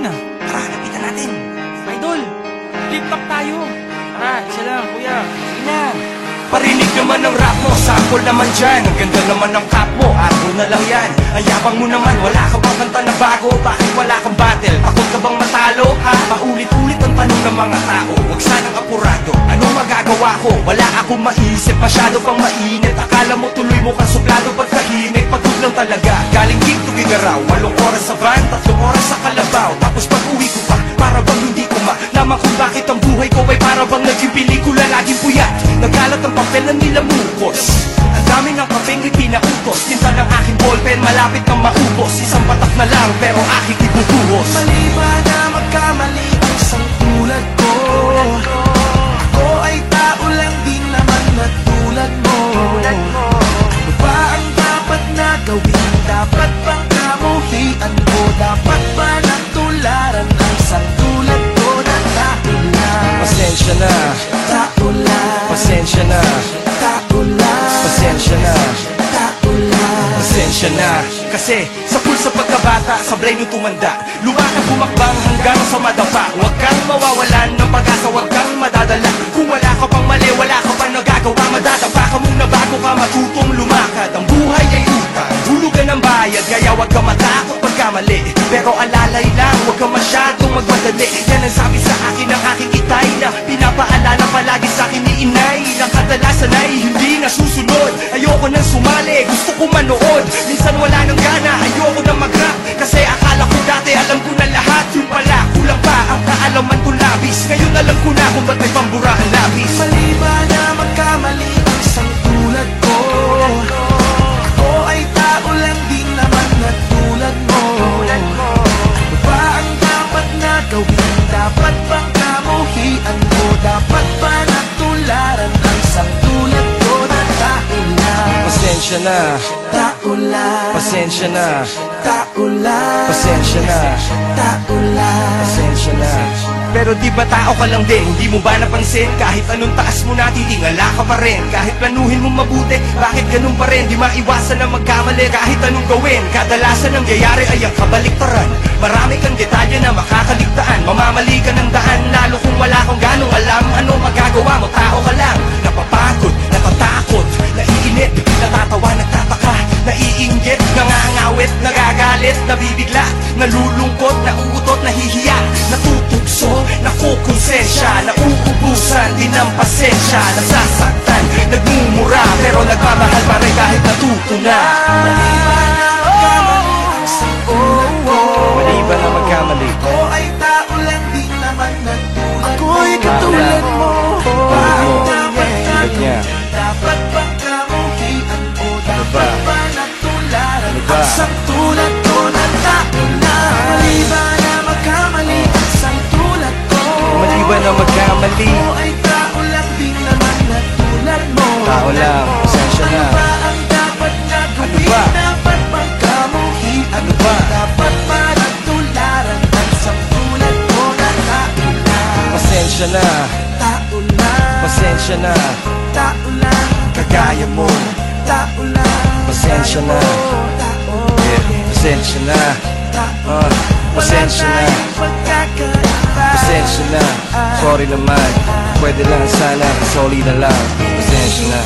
yan ah. Tara, lapitan natin. Idol, flip top tayo. Tara, isa lang, kuya. Sige na. Parinig naman ng rap mo, sample naman dyan Ang ganda naman ng cap mo, araw na lang yan Ang yabang mo naman, wala ka bang kanta na bago Bakit wala kang battle, takot ka bang matalo ha? Paulit-ulit ang tanong ng mga tao Huwag sanang apurado, ano magagawa ko? Wala akong maisip, masyado pang mainit Akala mo tuloy mo kang suplado pagkahimik Pagod lang talaga, galing gig to gigaraw Walong oras sa van, tatlong papel na nilamukos Ang dami ng kapeng ipinautos Tinta ng aking ballpen, malapit kang maubos. Isang patak na lang, pero aking ibubuhos Kasi sa pulsa pagkabata Sa brain yung tumanda. Lumakad bumakbang hanggang sa madapa. Huwag kang mawawalan ng pag-asa Huwag kang madadala. Kung wala ka pang mali Wala ka pang nagagawa Madadapa ka muna bago ka matutong lumakad. Ang buhay ay utang. Hulugan ng bayad Kaya huwag ka matakot pagkamali Pero alalay lang Huwag ka masyadong magmadali. Yan ang sabi sa akin ng aking itay Na pinapaalala palagi sa akin ni inay Ng kadalasan ay hindi nasusunod. Ayoko nang sumali Gusto ko manood. Minsan wala labis. Ngayon alam ko na Kung ba't may pambura ang labis. Mali ba na magkamali ang isang tulad ko? Ako ay tao lang din naman na tulad mo. Ano ba ang dapat na gawin? Dapat bang kamuhian ko? Dapat ba natularan ang isang tulad ko na tao lang? Pasensya na. Tao lang, Pasensya na. Tao lang, Pasensya na. Tao lang. Pasensya na Pero di ba tao ka lang din? Hindi mo ba napansin? Kahit anong taas mo na, titingala ka pa rin Kahit planuhin mo mabuti, bakit ganun pa rin? Di maiwasan na magkamali kahit anong gawin Kadalasan ang gayari ay ang kabaliktaran Marami kang detalye na makakaligtaan Mamamali ka ng daan, lalo kung wala kang ganong alam Ano nagagalit, nabibigla Nalulungkot, nauutot, nahihiya. Natutugso, nakukonsensya Nauubusan din ng pasensya. Nasasaktan, nagmumura Pero nagmamahal pa rin kahit natuto na. Mali ba na magkamali. Ang? Ako ay tao lang din naman na tulad Ako'y katulad mo Pasensya na, Tao lang pasensya na. Tao lang Kagaya mo. Tao lang Pasensya na. Tao Yeah, pasensya na. Tao Ah, pasensya na. Pasensya na, sorry naman. Pwede lang sana, sorry na lang. Pasensya na